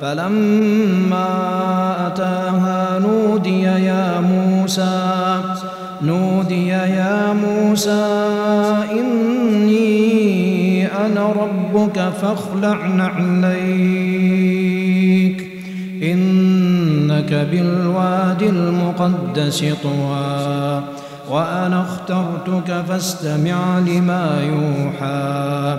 فلما أتاها نودي يا موسى نودي يا موسى إني أنا ربك فاخلع نعليك إنك بالواد المقدس طوى وأنا اخترتك فاستمع لما يوحى.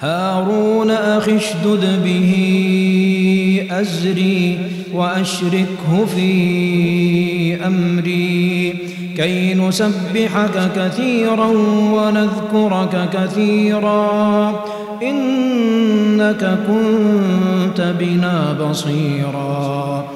هارون أخي اشدد به أزري وأشركه في أمري. كي نسبحك كثيرا ونذكرك كثيرا إنك كنت بنا بصيرا.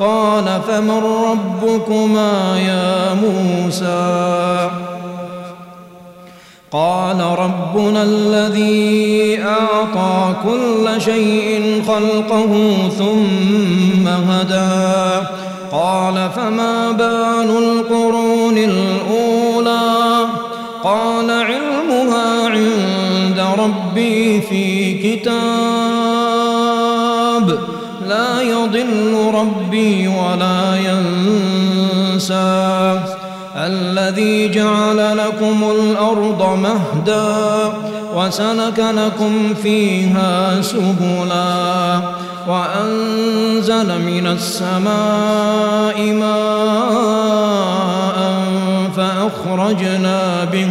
قال فمن ربكما يا موسى؟ قال ربنا الذي أعطى كل شيء خلقه ثم هدى. قال فما بال القرون الأولى؟ قال علمها عند ربي في كتاب لا يضل ربي ولا ينسى. الذي جعل لكم الأرض مهدا وسلك لكم فيها سبلا وأنزل من السماء ماء فأخرجنا به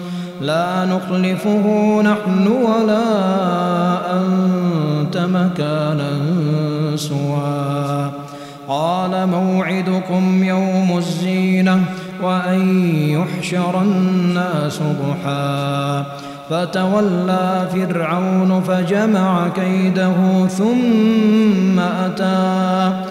لا نخلفه نحن ولا أنت مكانا سوى. قال موعدكم يوم الزينة وأن يحشر الناس ضحى. فتولى فرعون فجمع كيده ثم أتى.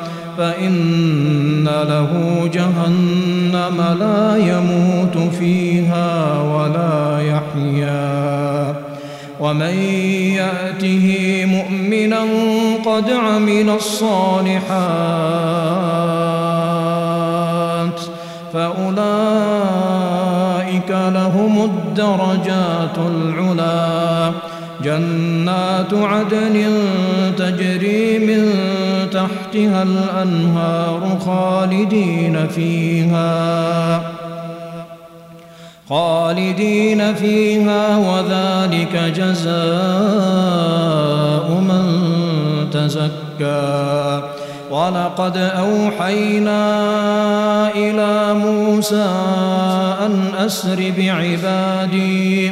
فإن له جهنم لا يموت فيها ولا يحيا. ومن يأته مؤمنا قد عمل الصالحات فأولئك لهم الدرجات العلى جنات عدن تجري من تحتها الأنهار خالدين فيها خالدين فيها وذلك جزاء من تزكى. ولقد أوحينا إلى موسى أن أسر بعبادي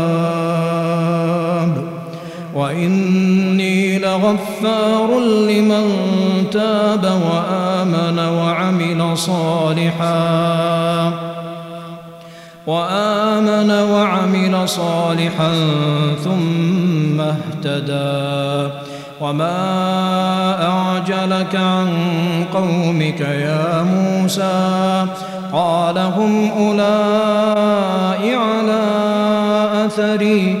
وإني لغفار لمن تاب وآمن وعمل صالحا وآمن وعمل صالحا ثم اهتدى وما أعجلك عن قومك يا موسى قال هم أولئك على أثري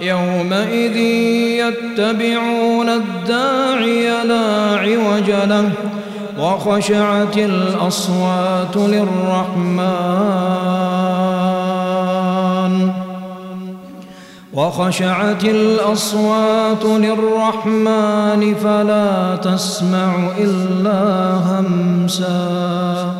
يومئذ يتبعون الداعي لا عوج له وخشعت الأصوات للرحمن. وخشعت الأصوات للرحمن فلا تسمع إلا همسا.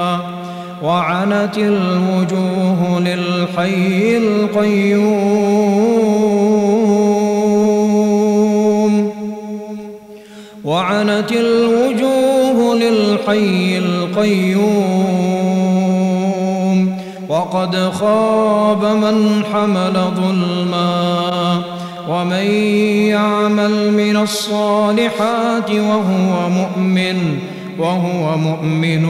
وعنت الوجوه للحي القيوم. وعنت الوجوه للحي القيوم. وقد خاب من حمل ظلما. ومن يعمل من الصالحات وهو مؤمن وهو مؤمن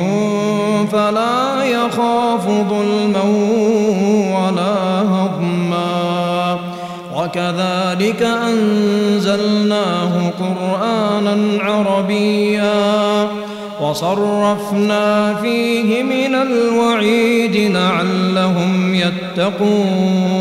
فلا يخاف ظلما ولا هضما. وكذلك أنزلناه قرآنا عربيا وصرفنا فيه من الوعيد لعلهم يتقون.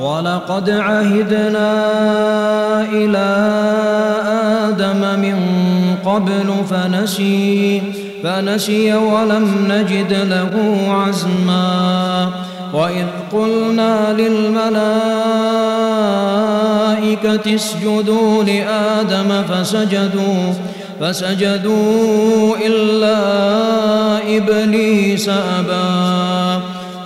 ولقد عهدنا إلى آدم من قبل فنسي فنسي ولم نجد له عزما. وإذ قلنا للملائكة اسجدوا لآدم فسجدوا فسجدوا إلا إبليس أبى.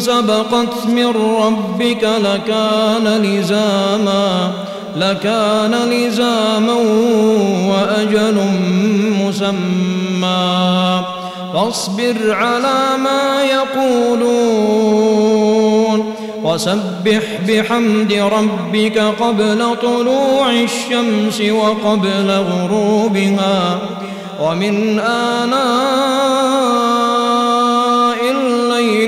سبقت من ربك لكان لزاما لكان لزاما وأجل مسمى. فاصبر على ما يقولون وسبح بحمد ربك قبل طلوع الشمس وقبل غروبها. ومن آناء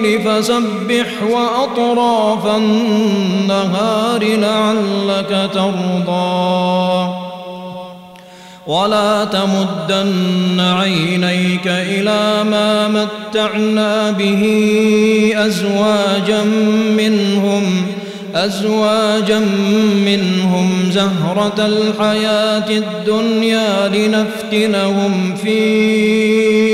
الليل فسبح وأطراف النهار لعلك ترضى. ولا تمدن عينيك إلى ما متعنا به أزواجا منهم أزواجا منهم زهرة الحياة الدنيا لنفتنهم فيه.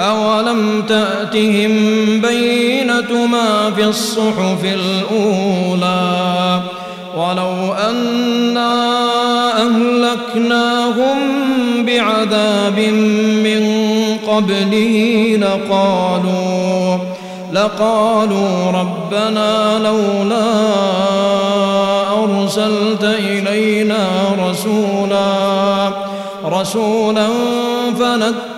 أولم تأتهم بينة ما في الصحف الأولى ولو أنا أهلكناهم بعذاب من قبله لقالوا لقالوا ربنا لولا أرسلت إلينا رسولا رسولا فنتبع